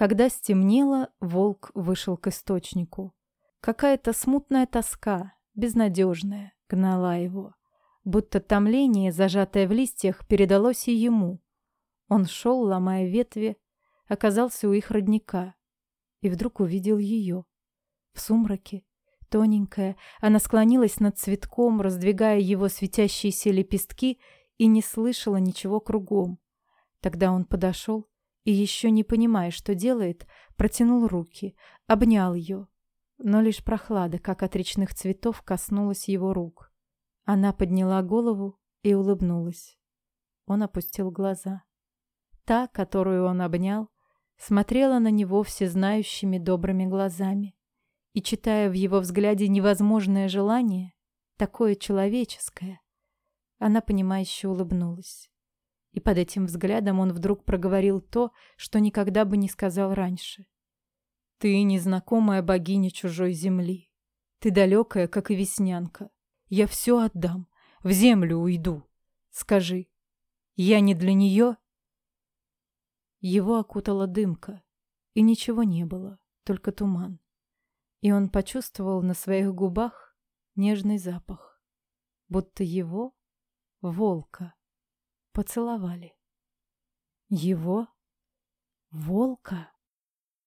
Когда стемнело, волк вышел к источнику. Какая-то смутная тоска, безнадежная, гнала его. Будто томление, зажатое в листьях, передалось и ему. Он шел, ломая ветви, оказался у их родника. И вдруг увидел ее. В сумраке, тоненькая, она склонилась над цветком, раздвигая его светящиеся лепестки, и не слышала ничего кругом. Тогда он подошел и еще не понимая, что делает, протянул руки, обнял ее. Но лишь прохлада, как от речных цветов, коснулась его рук. Она подняла голову и улыбнулась. Он опустил глаза. Та, которую он обнял, смотрела на него всезнающими добрыми глазами. И, читая в его взгляде невозможное желание, такое человеческое, она понимающе улыбнулась. И под этим взглядом он вдруг проговорил то, что никогда бы не сказал раньше. «Ты незнакомая богиня чужой земли. Ты далекая, как и веснянка. Я все отдам, в землю уйду. Скажи, я не для нее?» Его окутала дымка, и ничего не было, только туман. И он почувствовал на своих губах нежный запах, будто его — волка поцеловали. Его? Волка?